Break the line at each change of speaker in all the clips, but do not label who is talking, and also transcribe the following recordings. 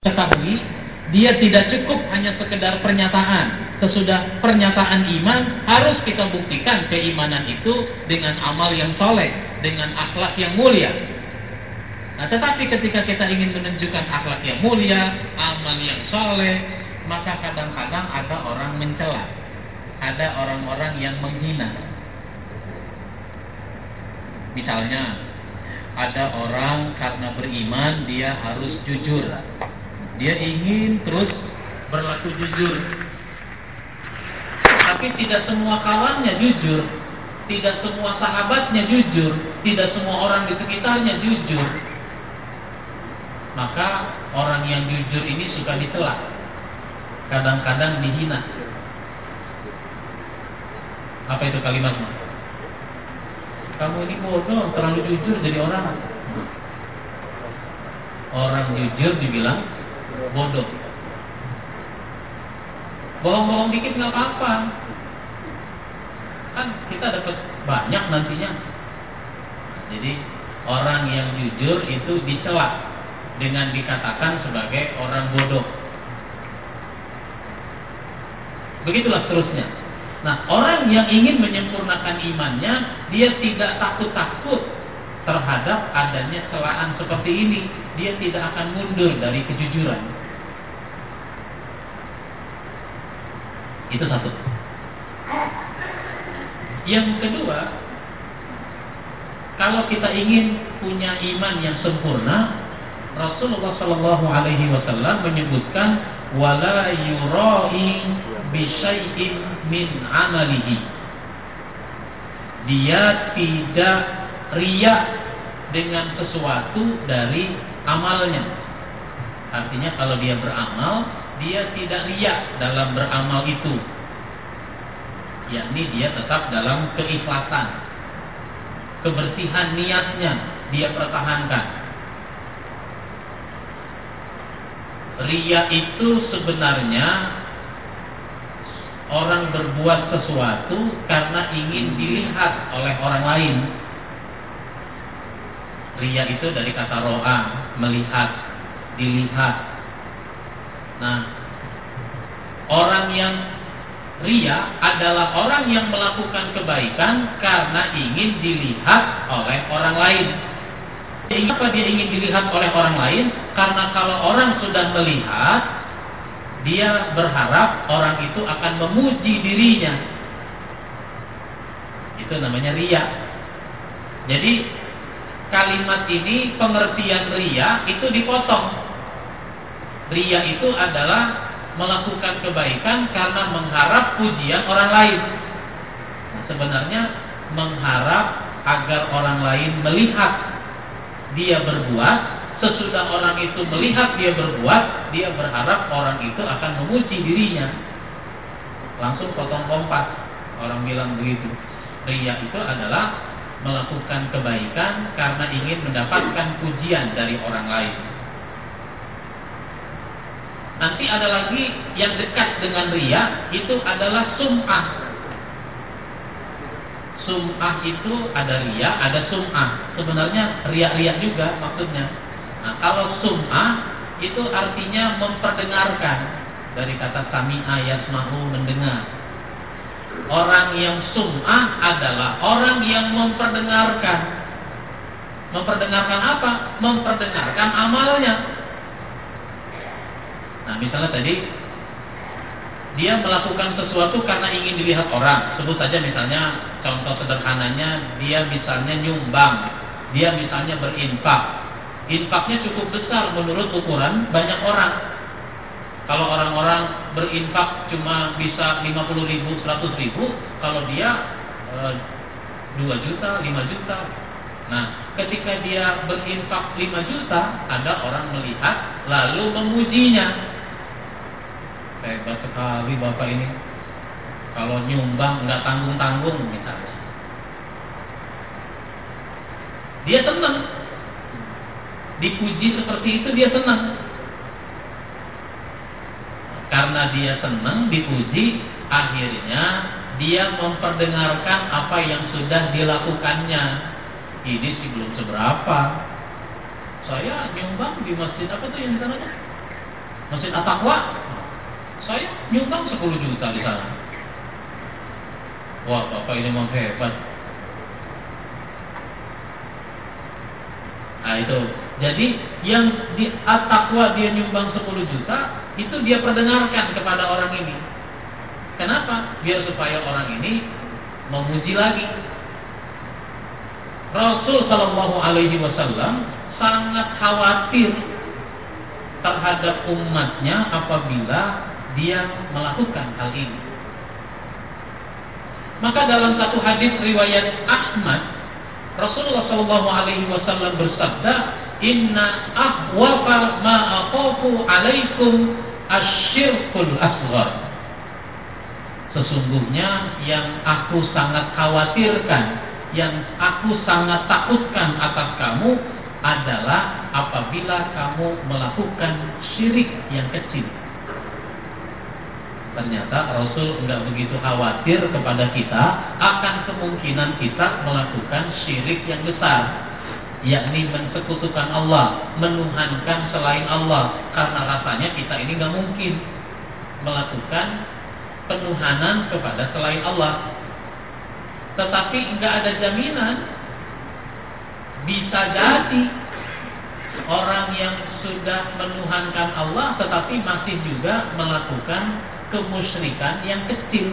ketahui dia tidak cukup hanya sekedar pernyataan. Sesudah pernyataan iman harus kita buktikan keimanan itu dengan amal yang soleh, dengan akhlak yang mulia. Nah, tetapi ketika kita ingin menunjukkan akhlak yang mulia, amal yang soleh, maka kadang-kadang ada orang mencela, ada orang-orang yang menghina. Misalnya, ada orang karena beriman dia harus jujur dia ingin terus berlaku jujur. Tapi tidak semua kawannya jujur. Tidak semua sahabatnya jujur. Tidak semua orang di sekitarnya jujur. Maka orang yang jujur ini suka dicela. Kadang-kadang dihina. Apa itu kalimatnya? Kamu ini bodoh, terlalu jujur jadi orang. Orang jujur dibilang bodoh. Bohong-bohong dikit nggak apa-apa. Kan kita dapat banyak nantinya. Jadi orang yang jujur itu dicela dengan dikatakan sebagai orang bodoh. Begitulah seterusnya. Nah, orang yang ingin menyempurnakan imannya, dia tidak takut-takut terhadap adanya celaan seperti ini dia tidak akan mundur dari kejujuran. Itu satu. Yang kedua, kalau kita ingin punya iman yang sempurna, Rasulullah Shallallahu Alaihi Wasallam menyebutkan wala yurai bisyai'in min amalihi. Dia tidak riak dengan sesuatu dari amalnya. Artinya kalau dia beramal, dia tidak riak dalam beramal itu. Yakni dia tetap dalam keikhlasan. Kebersihan niatnya dia pertahankan. Ria itu sebenarnya orang berbuat sesuatu karena ingin dilihat oleh orang lain Ria itu dari kata roa, melihat, dilihat. Nah, orang yang ria adalah orang yang melakukan kebaikan karena ingin dilihat oleh orang lain. Apa dia ingin dilihat oleh orang lain? Karena kalau orang sudah melihat, dia berharap orang itu akan memuji dirinya. Itu namanya ria. Jadi kalimat ini pengertian ria itu dipotong. Ria itu adalah melakukan kebaikan karena mengharap pujian orang lain. Nah, sebenarnya mengharap agar orang lain melihat dia berbuat, sesudah orang itu melihat dia berbuat, dia berharap orang itu akan memuji dirinya. Langsung potong kompas. Orang bilang begitu. Ria itu adalah melakukan kebaikan karena ingin mendapatkan pujian dari orang lain. Nanti ada lagi yang dekat dengan ria itu adalah sum'ah. Sum'ah itu ada ria, ada sum'ah. Sebenarnya ria-ria juga maksudnya. Nah, kalau sum'ah itu artinya memperdengarkan dari kata sami'a yasmahu mendengar. Orang yang sum'ah adalah orang yang memperdengarkan. Memperdengarkan apa? Memperdengarkan amalnya. Nah, misalnya tadi dia melakukan sesuatu karena ingin dilihat orang. Sebut saja misalnya contoh sederhananya dia misalnya nyumbang, dia misalnya berinfak. Infaknya cukup besar menurut ukuran banyak orang. Kalau orang-orang berinfak cuma bisa 50 ribu, 100 ribu, kalau dia e, 2 juta, 5 juta. Nah, ketika dia berinfak 5 juta, ada orang melihat lalu memujinya. Hebat sekali Bapak ini. Kalau nyumbang nggak tanggung-tanggung misalnya. Dia senang. Dipuji seperti itu dia senang karena dia senang dipuji, akhirnya dia memperdengarkan apa yang sudah dilakukannya. Ini sih belum seberapa. Saya nyumbang di masjid apa tuh yang di sana? Masjid At-Taqwa, saya nyumbang 10 juta di sana. Wah, Bapak ini memang hebat. Nah itu. Jadi yang di At-Taqwa dia nyumbang 10 juta, itu dia perdengarkan kepada orang ini. Kenapa? Biar supaya orang ini memuji lagi. Rasul Shallallahu Alaihi Wasallam sangat khawatir terhadap umatnya apabila dia melakukan hal ini. Maka dalam satu hadis riwayat Ahmad, Rasulullah Shallallahu Alaihi Wasallam bersabda, Inna ahwafa ma alaikum asyirkul asghar. Sesungguhnya yang aku sangat khawatirkan, yang aku sangat takutkan atas kamu adalah apabila kamu melakukan syirik yang kecil. Ternyata Rasul nggak begitu khawatir kepada kita akan kemungkinan kita melakukan syirik yang besar yakni mensekutukan Allah, menuhankan selain Allah, karena rasanya kita ini nggak mungkin melakukan penuhanan kepada selain Allah. Tetapi nggak ada jaminan bisa jadi orang yang sudah menuhankan Allah tetapi masih juga melakukan kemusyrikan yang kecil.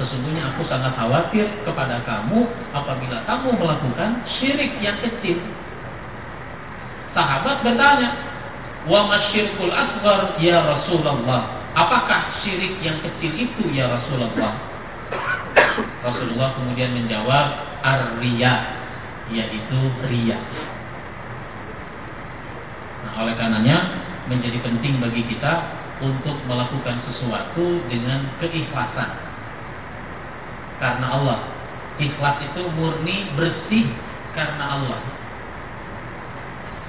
Sesungguhnya aku sangat khawatir kepada kamu apabila kamu melakukan syirik yang kecil. Sahabat bertanya, "Wa masyirkul asghar ya Rasulullah?" Apakah syirik yang kecil itu ya Rasulullah? Rasulullah kemudian menjawab, "Ar-riya," yaitu riya. Nah, oleh karenanya menjadi penting bagi kita untuk melakukan sesuatu dengan keikhlasan. Karena Allah. Ikhlas itu murni bersih karena Allah.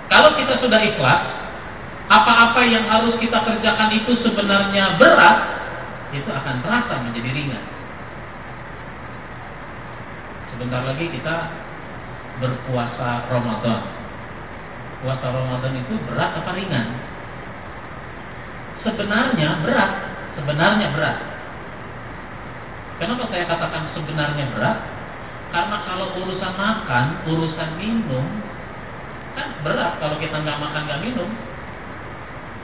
Kalau kita sudah ikhlas, apa-apa yang harus kita kerjakan itu sebenarnya berat, itu akan terasa menjadi ringan. Sebentar lagi kita berpuasa Ramadan. Puasa Ramadan itu berat apa ringan? Sebenarnya berat, sebenarnya berat. Kenapa saya katakan sebenarnya berat? Karena kalau urusan makan, urusan minum, kan berat kalau kita nggak makan nggak minum.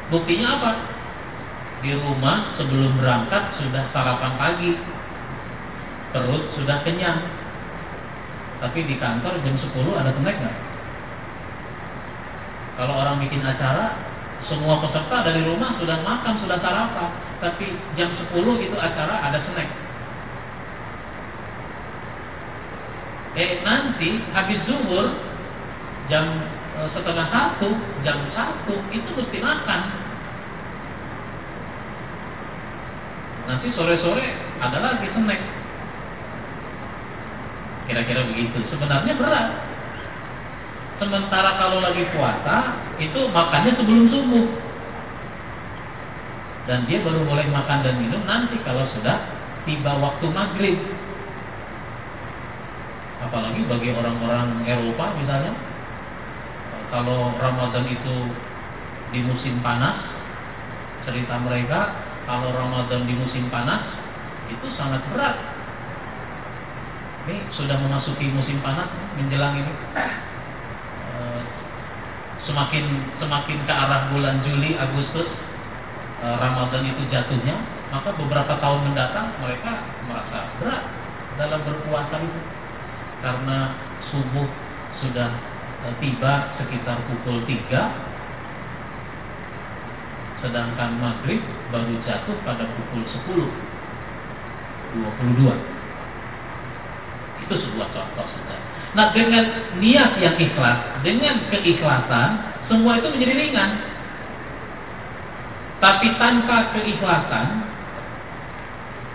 Buktinya apa? Di rumah sebelum berangkat sudah sarapan pagi, perut sudah kenyang. Tapi di kantor jam 10 ada snack nggak? Kalau orang bikin acara, semua peserta dari rumah sudah makan, sudah sarapan. Tapi jam 10 itu acara ada snack. Eh nanti habis zuhur jam e, setengah satu, jam satu itu mesti makan. Nanti sore-sore ada lagi snack. Kira-kira begitu. Sebenarnya berat. Sementara kalau lagi puasa itu makannya sebelum subuh. Dan dia baru boleh makan dan minum nanti kalau sudah tiba waktu maghrib. Apalagi bagi orang-orang Eropa misalnya, kalau Ramadan itu di musim panas, cerita mereka kalau Ramadan di musim panas itu sangat berat. Ini sudah memasuki musim panas menjelang ini semakin semakin ke arah bulan Juli Agustus e, Ramadan itu jatuhnya maka beberapa tahun mendatang mereka merasa berat dalam berpuasa itu. Karena subuh sudah e, tiba sekitar pukul 3 sedangkan maghrib baru jatuh pada pukul 10 22 itu sebuah contoh saja Nah dengan niat yang ikhlas, dengan keikhlasan, semua itu menjadi ringan. Tapi tanpa keikhlasan,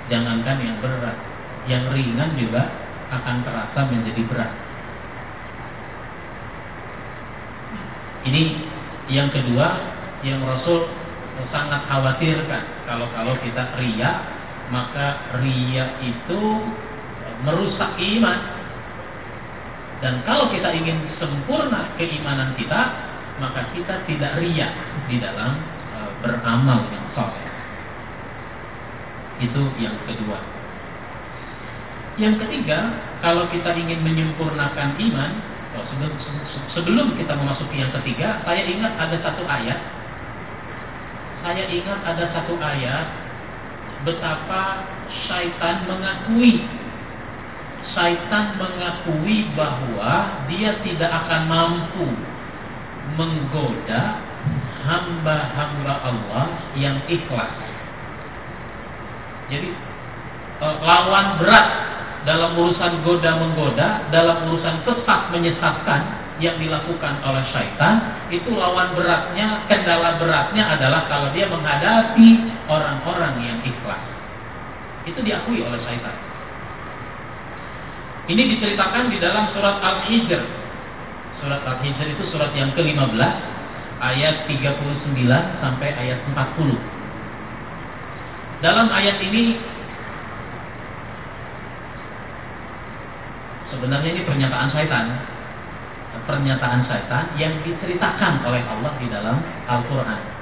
jangankan yang berat, yang ringan juga akan terasa menjadi berat. Ini yang kedua yang Rasul sangat khawatirkan kalau-kalau kita ria, maka ria itu merusak iman dan kalau kita ingin sempurna keimanan kita, maka kita tidak riak di dalam e, beramal yang soleh. Itu yang kedua. Yang ketiga, kalau kita ingin menyempurnakan iman, oh, sebelum, sebelum kita memasuki yang ketiga, saya ingat ada satu ayat. Saya ingat ada satu ayat betapa syaitan mengakui syaitan mengakui bahwa dia tidak akan mampu menggoda hamba-hamba Allah yang ikhlas. Jadi eh, lawan berat dalam urusan goda menggoda, dalam urusan sesat menyesatkan yang dilakukan oleh syaitan, itu lawan beratnya, kendala beratnya adalah kalau dia menghadapi orang-orang yang ikhlas. Itu diakui oleh syaitan. Ini diceritakan di dalam surat Al-Hijr. Surat Al-Hijr itu surat yang ke-15 ayat 39 sampai ayat 40. Dalam ayat ini sebenarnya ini pernyataan syaitan. Pernyataan syaitan yang diceritakan oleh Allah di dalam Al-Qur'an.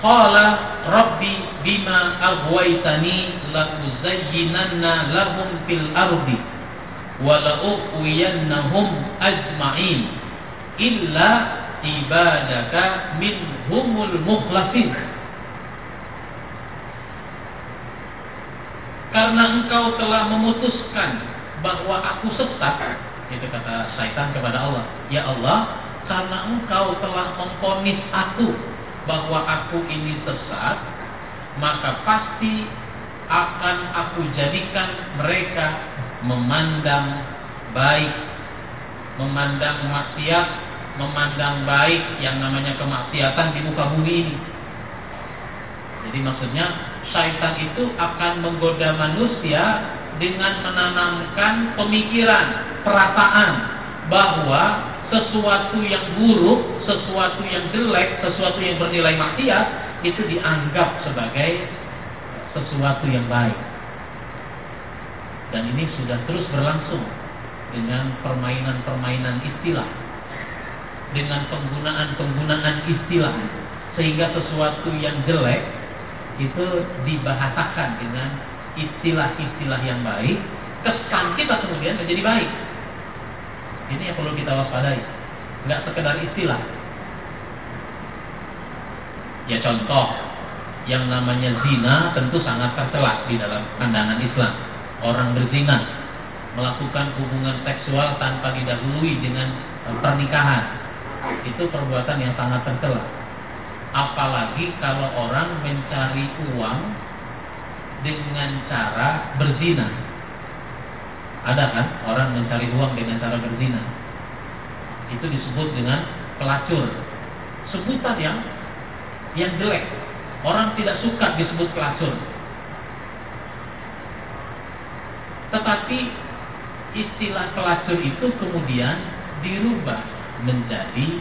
Qala Rabbi bima aghwaytani la uzayyinanna lahum fil ardi wa la uqwiyannahum ajma'in illa ibadaka minhumul mukhlasin. Karena engkau telah memutuskan bahwa aku sesat itu kata syaitan kepada Allah. Ya Allah karena engkau telah memponis aku bahwa aku ini sesat, maka pasti akan aku jadikan mereka memandang baik, memandang maksiat, memandang baik yang namanya kemaksiatan di muka bumi ini. Jadi maksudnya syaitan itu akan menggoda manusia dengan menanamkan pemikiran, perasaan bahwa sesuatu yang buruk, sesuatu yang jelek, sesuatu yang bernilai maksiat itu dianggap sebagai sesuatu yang baik. Dan ini sudah terus berlangsung dengan permainan-permainan istilah, dengan penggunaan-penggunaan istilah, sehingga sesuatu yang jelek itu dibahasakan dengan istilah-istilah yang baik, kesan kita kemudian menjadi baik. Ini yang perlu kita waspadai. Nggak sekedar istilah. Ya contoh, yang namanya zina tentu sangat tercela di dalam pandangan Islam. Orang berzina melakukan hubungan seksual tanpa didahului dengan eh, pernikahan. Itu perbuatan yang sangat tercela. Apalagi kalau orang mencari uang dengan cara berzina ada kan orang mencari uang dengan cara berzina. Itu disebut dengan pelacur. Sebutan yang yang jelek. Orang tidak suka disebut pelacur. Tetapi istilah pelacur itu kemudian dirubah menjadi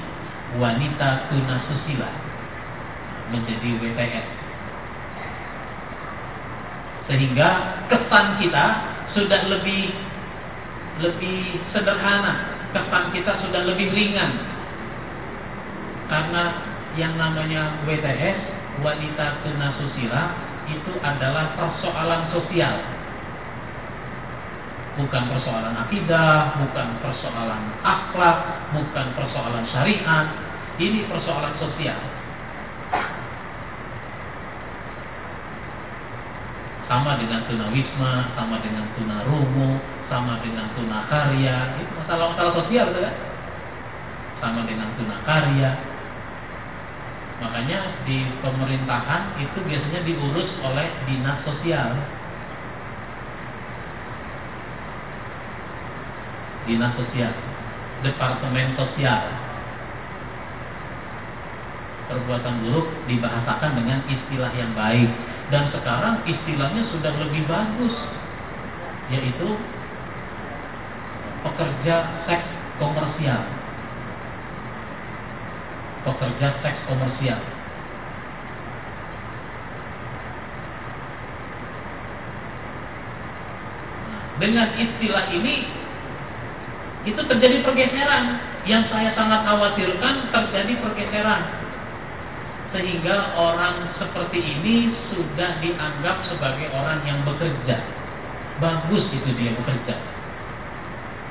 wanita tunasusila menjadi WTS sehingga kesan kita sudah lebih lebih sederhana, kesan kita sudah lebih ringan. Karena yang namanya WTS, wanita tunasusila, itu adalah persoalan sosial. Bukan persoalan akidah, bukan persoalan akhlak, bukan persoalan syariat. Ini persoalan sosial. Sama dengan tunawisma, sama dengan tunarumu, sama dengan tuna karya itu masalah-masalah sosial kan sama dengan tuna karya makanya di pemerintahan itu biasanya diurus oleh dinas sosial. Dinas sosial. Departemen sosial. Perbuatan buruk dibahasakan dengan istilah yang baik. Dan sekarang istilahnya sudah lebih bagus yaitu pekerja seks komersial. Pekerja seks komersial. Dengan istilah ini itu terjadi pergeseran yang saya sangat khawatirkan terjadi pergeseran sehingga orang seperti ini sudah dianggap sebagai orang yang bekerja. Bagus itu dia bekerja.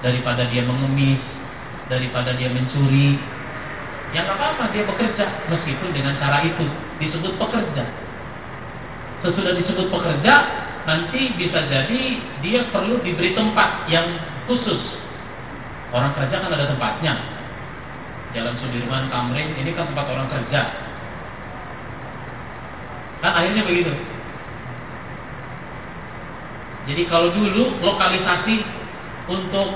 Daripada dia mengemis, daripada dia mencuri, yang apa-apa dia bekerja meskipun dengan cara itu disebut pekerja. Sesudah disebut pekerja, nanti bisa jadi dia perlu diberi tempat yang khusus Orang kerja kan ada tempatnya. Jalan Sudirman, Tamrin, ini kan tempat orang kerja. Kan akhirnya begitu. Jadi kalau dulu lokalisasi untuk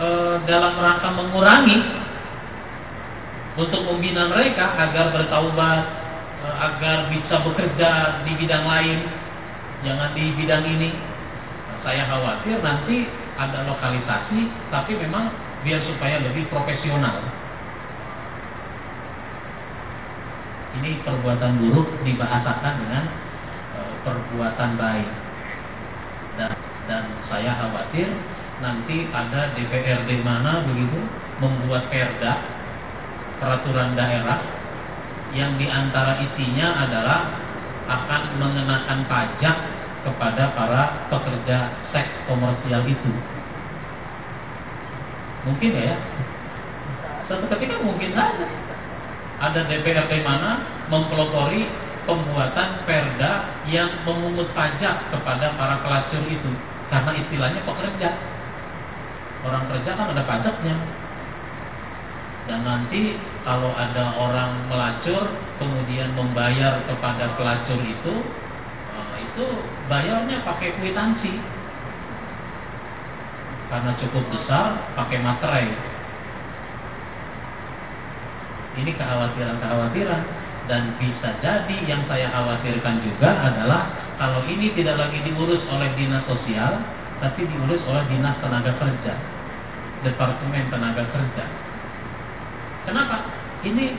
e, dalam rangka mengurangi untuk membina mereka agar bertaubat, e, agar bisa bekerja di bidang lain, jangan di bidang ini. Nah, saya khawatir nanti ada lokalisasi tapi memang biar supaya lebih profesional ini perbuatan buruk dibahasakan dengan e, perbuatan baik dan, dan saya khawatir nanti ada DPRD mana begitu membuat perda peraturan daerah yang di antara isinya adalah akan mengenakan pajak kepada para pekerja seks komersial itu. Mungkin ya. Suatu ketika mungkin saja ada DPRD mana mempelopori pembuatan perda yang memungut pajak kepada para pelacur itu karena istilahnya pekerja. Orang kerja kan ada pajaknya. Dan nanti kalau ada orang melacur kemudian membayar kepada pelacur itu itu bayarnya pakai kwitansi. Karena cukup besar pakai materai. Ini kekhawatiran-kekhawatiran. Dan bisa jadi yang saya khawatirkan juga adalah kalau ini tidak lagi diurus oleh dinas sosial tapi diurus oleh dinas tenaga kerja departemen tenaga kerja kenapa ini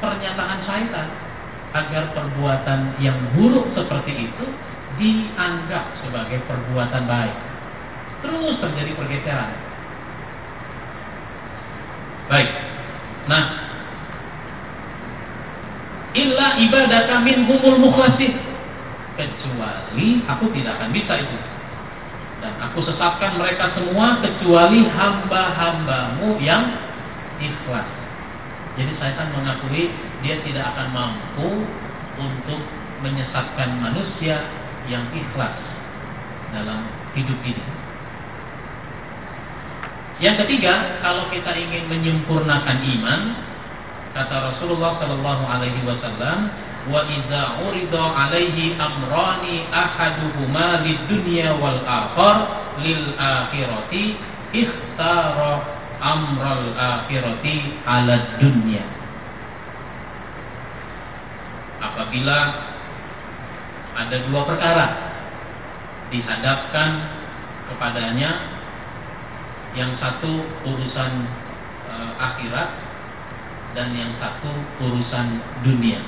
pernyataan syaitan agar perbuatan yang buruk seperti itu dianggap sebagai perbuatan baik. Terus terjadi pergeseran. Baik. Nah, illa ibadaka humul mukhlasin. Kecuali aku tidak akan bisa itu. Dan aku sesatkan mereka semua kecuali hamba-hambamu yang ikhlas. Jadi akan mengakui dia tidak akan mampu untuk menyesatkan manusia yang ikhlas dalam hidup ini. Yang ketiga, kalau kita ingin menyempurnakan iman, kata Rasulullah Shallallahu Alaihi Wasallam, wa idza urida alaihi amrani ahaduhuma lid dunya wal akhar lil akhirati ikhtara amral akhirati ala dunya. Apabila ada dua perkara dihadapkan kepadanya yang satu urusan e, akhirat dan yang satu urusan dunia.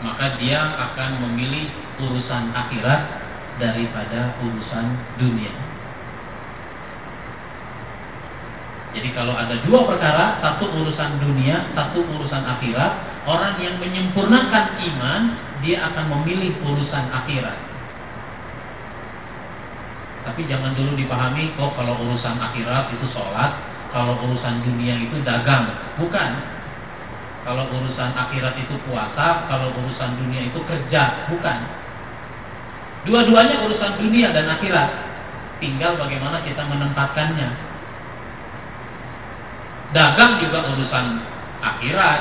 Maka dia akan memilih urusan akhirat daripada urusan dunia jadi kalau ada dua perkara satu urusan dunia satu urusan akhirat Orang yang menyempurnakan iman, dia akan memilih urusan akhirat. Tapi jangan dulu dipahami, kok kalau urusan akhirat itu sholat, kalau urusan dunia itu dagang. Bukan. Kalau urusan akhirat itu puasa, kalau urusan dunia itu kerja. Bukan. Dua-duanya urusan dunia dan akhirat. Tinggal bagaimana kita menempatkannya. Dagang juga urusan akhirat,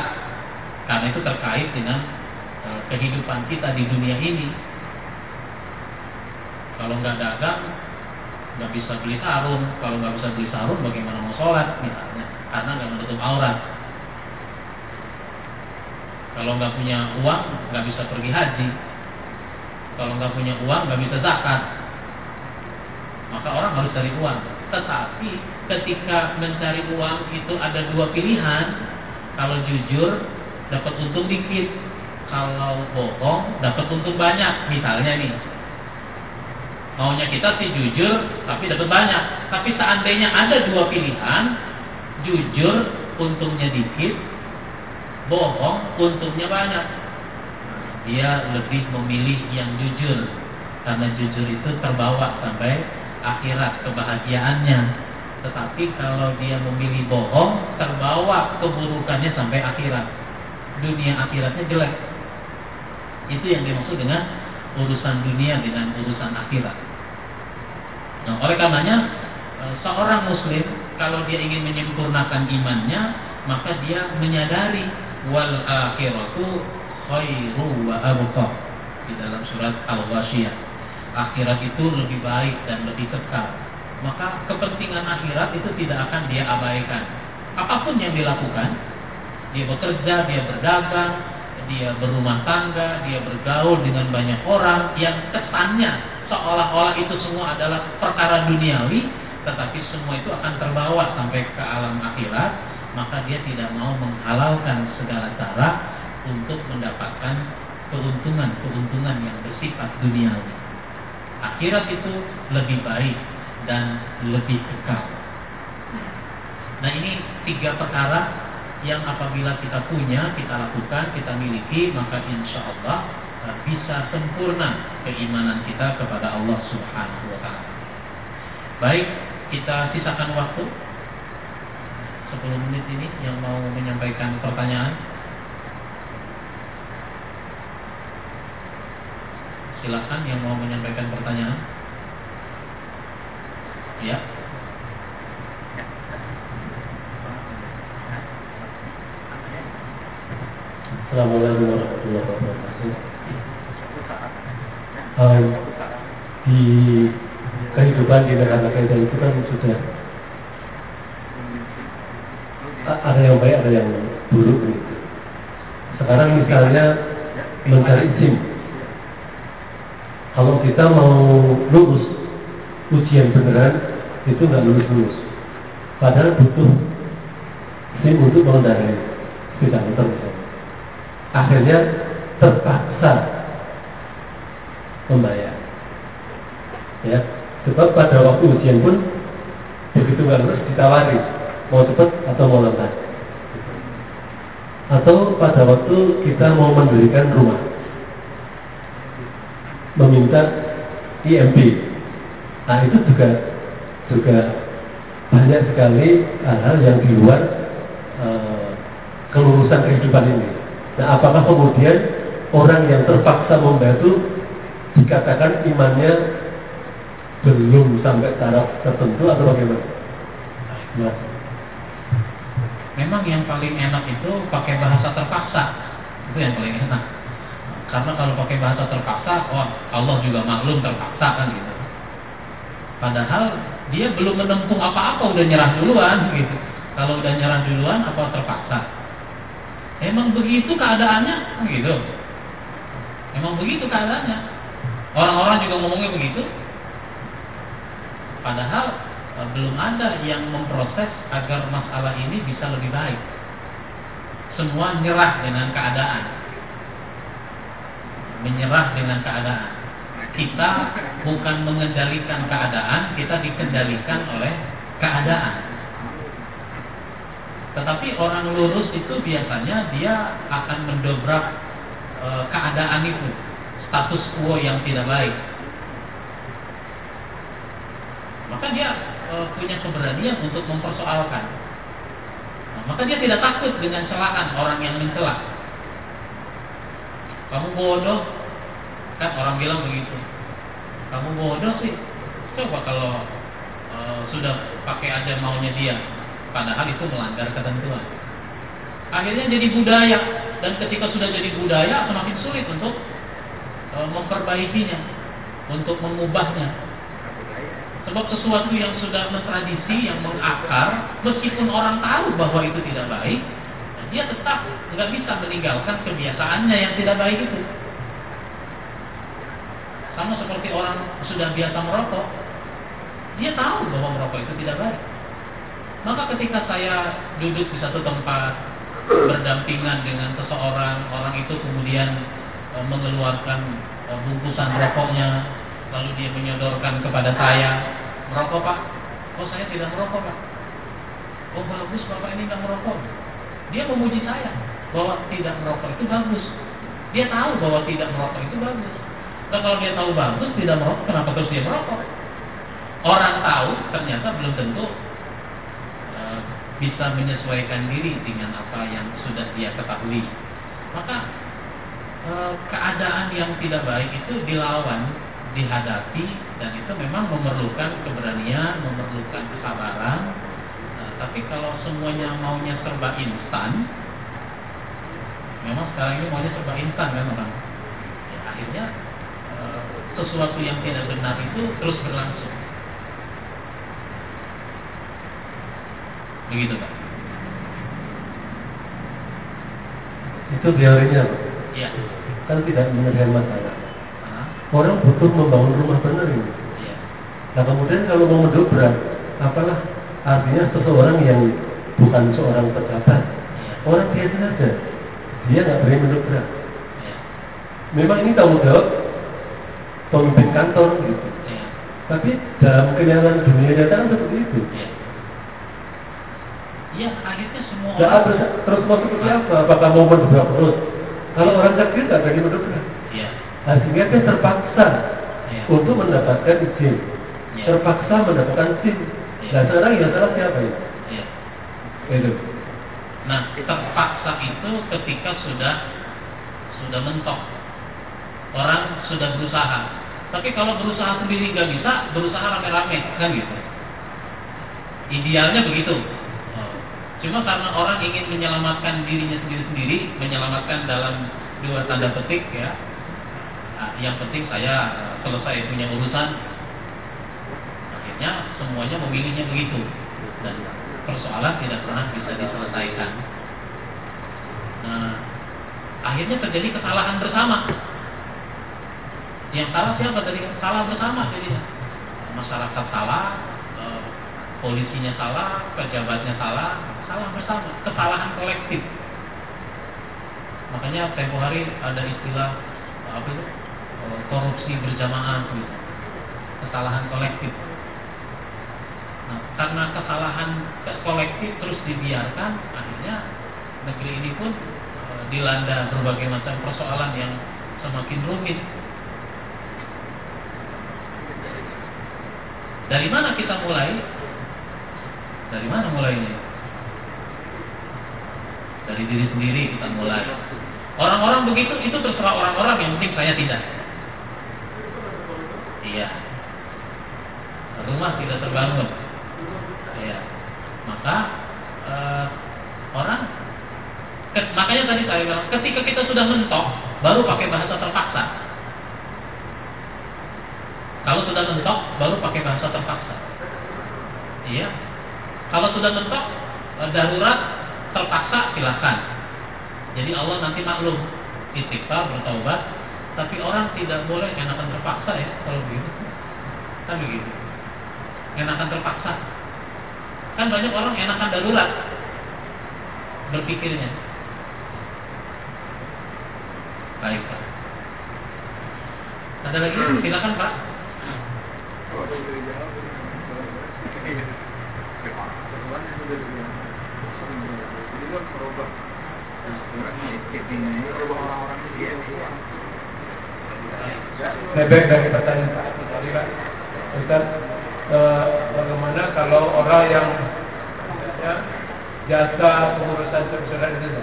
karena itu terkait dengan uh, kehidupan kita di dunia ini. Kalau nggak dagang, nggak bisa beli sarung. Kalau nggak bisa beli sarung, bagaimana mau sholat misalnya? Karena nggak menutup aurat. Kalau nggak punya uang, nggak bisa pergi haji. Kalau nggak punya uang, nggak bisa zakat. Maka orang harus cari uang. Tetapi ketika mencari uang itu ada dua pilihan. Kalau jujur, dapat untung dikit kalau bohong dapat untung banyak misalnya nih maunya kita sih jujur tapi dapat banyak Tapi seandainya ada dua pilihan, jujur untungnya dikit, bohong untungnya banyak. Dia lebih memilih yang jujur karena jujur itu terbawa sampai akhirat kebahagiaannya. Tetapi kalau dia memilih bohong, terbawa keburukannya sampai akhirat. Dunia akhiratnya jelek. Itu yang dimaksud dengan urusan dunia dengan urusan akhirat. Nah, oleh karenanya Eh, seorang muslim kalau dia ingin menyempurnakan imannya maka dia menyadari wal akhiratu khairu wa abqa di dalam surat Al-Ghasyiyah. Akhirat itu lebih baik dan lebih kekal. Maka kepentingan akhirat itu tidak akan dia abaikan. Apa pun yang dilakukan, dia bekerja, dia berdagang, dia berumah tangga, dia bergaul dengan banyak orang yang kesannya seolah-olah itu semua adalah perkara duniawi, tetapi semua itu akan terbawa sampai ke alam akhirat, maka dia tidak mau menghalalkan segala cara untuk mendapatkan keuntungan-keuntungan yang bersifat duniawi. Akhirat itu lebih baik dan lebih kekal. Nah ini tiga perkara yang apabila kita punya, kita lakukan, kita miliki, maka insya Allah eh, bisa sempurna keimanan kita kepada Allah Subhanahu wa Ta'ala. Baik, kita sisakan waktu 10 menit ini yang mau menyampaikan pertanyaan Silakan yang mau menyampaikan pertanyaan Ya
Assalamualaikum warahmatullahi wabarakatuh. Um, di kehidupan di negara kita itu kan sudah ada yang baik ada yang buruk gitu. Sekarang misalnya mencari SIM. Kalau kita mau lulus ujian beneran itu nggak lulus lulus. Padahal butuh SIM untuk mengendarai sepeda motor misalnya. Akhirnya terpaksa membayar. Ya, Sebab pada waktu ujian pun begitu nggak lulus ditawari mau cepat atau mau lambat. Atau pada waktu kita mau mendirikan rumah, meminta IMB. Nah itu juga juga banyak sekali hal-hal yang di luar uh, kelurusan kehidupan ini. Nah apakah kemudian orang yang terpaksa membantu dikatakan imannya belum sampai taraf tertentu atau bagaimana? Mas.
Memang yang paling enak itu pakai bahasa terpaksa. Itu yang paling enak. Karena kalau pakai bahasa terpaksa, wah Allah juga maklum terpaksa kan gitu. Padahal dia belum menempuh apa-apa udah nyerah duluan gitu. Kalau udah nyerah duluan apa terpaksa? Emang begitu keadaannya gitu. Emang begitu keadaannya. Orang-orang juga ngomongnya begitu. Padahal e, belum ada yang memproses agar masalah ini bisa lebih baik. Semua nyerah dengan keadaan. Menyerah dengan keadaan. Kita bukan mengendalikan keadaan, kita dikendalikan oleh keadaan. Tetapi orang lurus itu biasanya dia akan mendobrak e, keadaan itu, status quo yang tidak baik maka dia e, punya keberanian untuk mempersoalkan. Nah, maka dia tidak takut dengan celaan orang yang mencela. Kamu bodoh, kan orang bilang begitu. Kamu bodoh sih. Coba kalau e, sudah pakai aja maunya dia, padahal itu melanggar ketentuan. Akhirnya jadi budaya dan ketika sudah jadi budaya semakin sulit untuk e, memperbaikinya, untuk mengubahnya. Sebab sesuatu yang sudah mentradisi, yang mengakar, meskipun orang tahu bahwa itu tidak baik, dia tetap nggak bisa meninggalkan kebiasaannya yang tidak baik itu. Sama seperti orang sudah biasa merokok, dia tahu bahwa merokok itu tidak baik. Maka ketika saya duduk di satu tempat berdampingan dengan seseorang, orang itu kemudian e, mengeluarkan e, bungkusan rokoknya, lalu dia menyodorkan kepada saya, merokok pak Oh saya tidak merokok pak. Oh bagus bapak ini nggak merokok. Dia memuji saya bahwa tidak merokok itu bagus. Dia tahu bahwa tidak merokok itu bagus. Nah kalau dia tahu bagus tidak merokok, kenapa terus dia merokok? Orang tahu ternyata belum tentu uh, bisa menyesuaikan diri dengan apa yang sudah dia ketahui. Maka uh, keadaan yang tidak baik itu dilawan, dihadapi dan itu memang memerlukan keberanian, memerlukan kesabaran. Uh, tapi kalau semuanya maunya serba instan, memang sekarang ini maunya serba instan kan orang. Ya, akhirnya sesuatu yang tidak benar itu terus berlangsung. Begitu Pak.
Itu teorinya Pak.
Iya.
Kan tidak menyelesaikan masalah.
Hah?
Orang butuh membangun rumah benar ini.
Iya.
Nah kemudian kalau mau mendobrak, apalah artinya seseorang yang bukan seorang pejabat,
Iya.
orang biasa saja, dia nggak berani mendobrak.
Iya.
Memang ini tanggung jawab pemimpin kantor gitu. Tapi dalam kenyataan dunia nyata kan seperti itu.
Iya. Akhirnya semua
Nah,
orang
terus, terus mau seperti apa? Apakah mau mendobrak terus? Kalau orang kecil nggak berani mendobrak.
Iya.
Sehingga dia terpaksa
Iya.
untuk mendapatkan izin,
Iya.
terpaksa mendapatkan SIM.
Iya.
Nah sekarang yang salah siapa ya?
Iya.
Itu.
Nah, terpaksa itu ketika sudah sudah mentok. Orang sudah berusaha. Tapi kalau berusaha sendiri nggak bisa, berusaha rame-rame kan gitu. Idealnya begitu. Oh. Cuma karena orang ingin menyelamatkan dirinya sendiri-sendiri, menyelamatkan dalam dua tanda petik ya. Nah, yang penting saya eh, selesai punya urusan. Akhirnya semuanya memilihnya begitu dan persoalan tidak pernah bisa diselesaikan. Nah, akhirnya terjadi kesalahan bersama. Yang salah siapa tadi? Salah bersama jadinya. Masyarakat salah, eh, polisinya salah, pejabatnya salah, salah bersama, kesalahan kolektif. Makanya tempo hari ada istilah eh, apa itu? Eh, korupsi berjamaah gitu. Kesalahan kolektif. Nah, karena kesalahan kolektif terus dibiarkan, akhirnya negeri ini pun dilanda berbagai macam persoalan yang semakin rumit. Dari mana kita mulai? Dari mana mulainya? Dari diri sendiri kita mulai. Orang-orang begitu itu terserah orang-orang yang penting saya tidak. Iya. Rumah tidak terbangun. Iya. Maka eh, orang makanya tadi saya bilang ketika kita sudah mentok baru pakai bahasa terpaksa. Kalau sudah mentok baru pakai bahasa terpaksa. Iya. Kalau sudah mentok eh, darurat terpaksa silahkan. Jadi Allah nanti maklum istighfar bertaubat. Tapi orang tidak boleh enakan terpaksa ya kalau begitu. Kan begitu. Enakan terpaksa. Kan banyak orang enakan darurat berpikirnya. Baik. Ada lagi? Silakan Pak.
Lebih dari pertanyaan Pak. Tadi eh, Bagaimana kalau orang yang ya, Jasa pengurusan surat itu?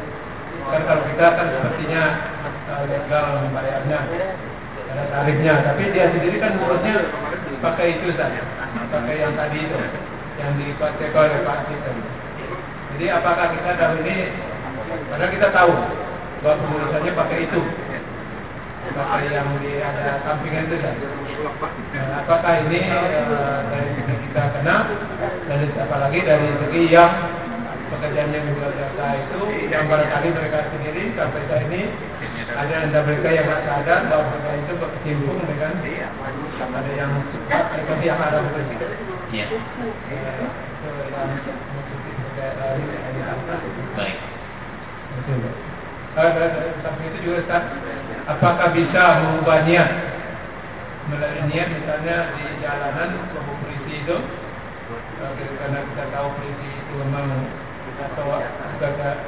Kan kalau kita kan sepertinya eh, Legal membayarnya Ada tarifnya. Tapi dia sendiri kan ngurusnya Pakai itu Ustaz Pakai yang tadi itu Yang dipakai oleh Pak tadi Jadi apakah kita dalam ini? Karena kita tahu bahwa pengurusannya pakai itu. Pakai yang di ada sampingan itu saja. Nah, apakah ini uh, dari segi kita kena dan apalagi dari segi yang pekerjaan yang dibuat jasa itu yang barangkali mereka sendiri sampai saat ini ada anda mereka yang nggak sadar bahwa mereka itu berkecimpung dengan ada yang suka mereka yang ada begitu.
Iya.
Eh, yang
Baik.
Betul. Eh, eh, itu juga Ustaz, apakah bisa mengubah niat melalui niat misalnya di jalanan kelompok polisi itu karena kita tahu polisi itu memang atau bukan saya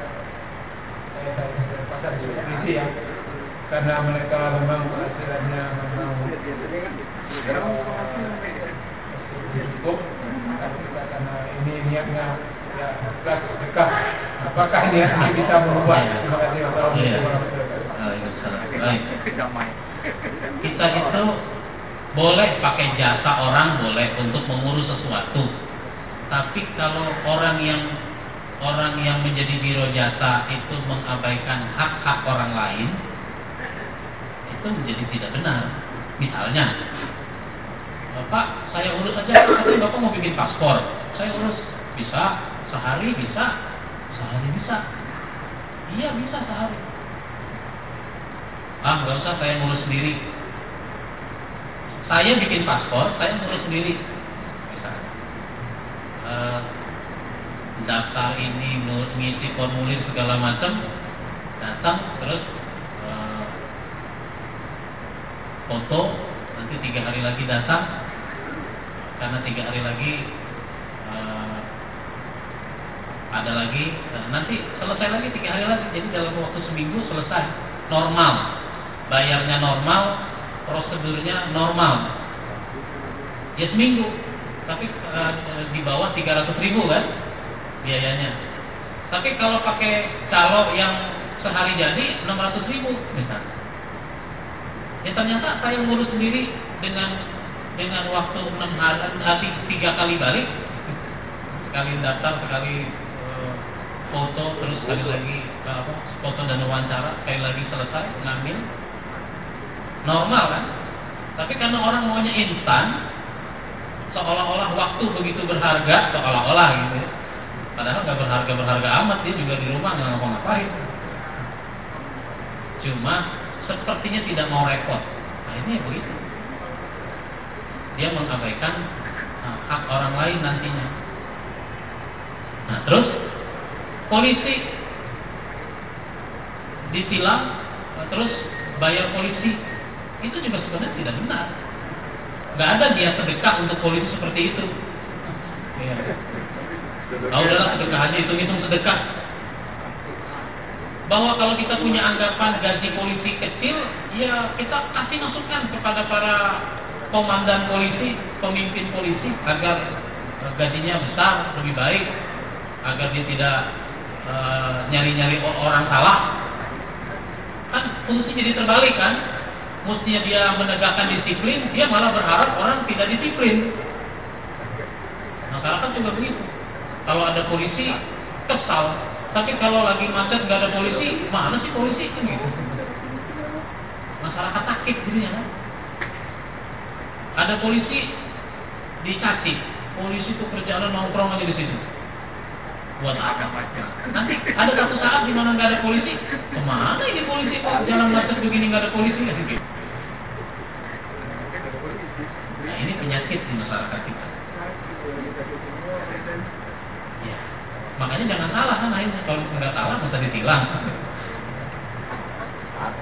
pasal polisi ya karena mereka memang penghasilannya memang cukup kita karena ini niatnya ya ikhlas sedekah apakah niat ini bisa berubah terima kasih
Iya.
wassalamualaikum.
Baik. Kita itu boleh pakai jasa orang boleh untuk mengurus sesuatu. Tapi kalau orang yang orang yang menjadi biro jasa itu mengabaikan hak-hak orang lain, itu menjadi tidak benar. Misalnya, Bapak, saya urus aja, katanya Bapak mau bikin paspor. Saya urus, bisa, sehari bisa, sehari bisa. Iya bisa sehari. Ah, nggak usah saya ngurus sendiri. Saya bikin paspor, saya ngurus sendiri. Daftar ini, nu- ngisi formulir segala macam, datang terus eh, foto, nanti tiga hari lagi datang, karena tiga hari lagi eh, ada lagi, nah, nanti selesai lagi tiga hari lagi, jadi dalam waktu seminggu selesai, normal, bayarnya normal, prosedurnya normal, ya seminggu, tapi eh, di bawah 300 ribu kan biayanya. Tapi kalau pakai calo yang sehari jadi 600 ribu misalnya. Ya ternyata saya ngurus sendiri dengan dengan waktu 6 hari, hari tiga kali balik, sekali daftar, sekali eh, foto, terus sekali lagi eh, apa, foto dan wawancara, sekali lagi selesai ngambil, normal kan? Tapi karena orang maunya instan, seolah-olah waktu begitu berharga, seolah-olah gitu. Padahal nggak berharga berharga amat dia juga di rumah nggak ngapa-ngapain. Cuma sepertinya tidak mau repot. Nah ini ya begitu. Dia mengabaikan nah, hak orang lain nantinya. Nah terus polisi ditilang, nah, terus bayar polisi itu juga sebenarnya tidak benar. Nggak ada dia sedekah untuk polisi seperti itu. Ya. Nah, udahlah sedekahnya hitung-hitung sedekah. Bahwa kalau kita punya anggapan gaji polisi kecil, ya kita kasih masukan kepada para komandan polisi, pemimpin polisi agar gajinya besar, lebih baik, agar dia tidak eh, nyari-nyari o- orang salah. Kan fungsi jadi terbalik kan? Mestinya dia menegakkan disiplin, dia malah berharap orang tidak disiplin. Masyarakat juga begitu. Kalau ada polisi, kesal. Tapi kalau lagi macet nggak ada polisi, mana sih polisi kan gitu. Masyarakat sakit gitu ya kan. Ada polisi dicaci, polisi itu kerjaan nongkrong aja di situ. Buat apa? Nanti ada satu saat di mana nggak ada polisi, ke mana ini polisi kok jalan macet begini nggak ada polisi nggak gitu. Nah ini penyakit di masyarakat kita. Ya. Makanya jangan salah kan akhirnya kalau nggak salah masa ditilang.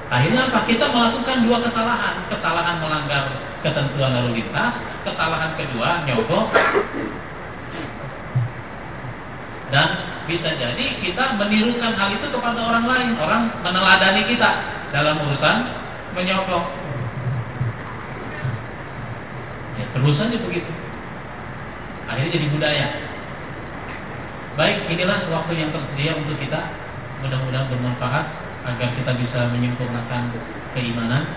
Akhirnya apa? Kita melakukan dua kesalahan. Kesalahan melanggar ketentuan lalu lintas. Kesalahan kedua nyogok. Dan bisa jadi kita menirukan hal itu kepada orang lain. Orang meneladani kita dalam urusan menyogok. Ya terus aja begitu. Akhirnya jadi budaya. Baik, inilah waktu yang tersedia untuk kita. Mudah-mudahan bermanfaat agar kita bisa menyempurnakan keimanan.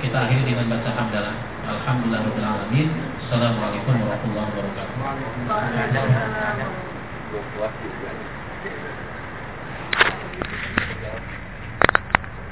Kita akhiri dengan baca hamdalah. Alhamdulillah rabbil alamin. Assalamualaikum warahmatullahi wabarakatuh.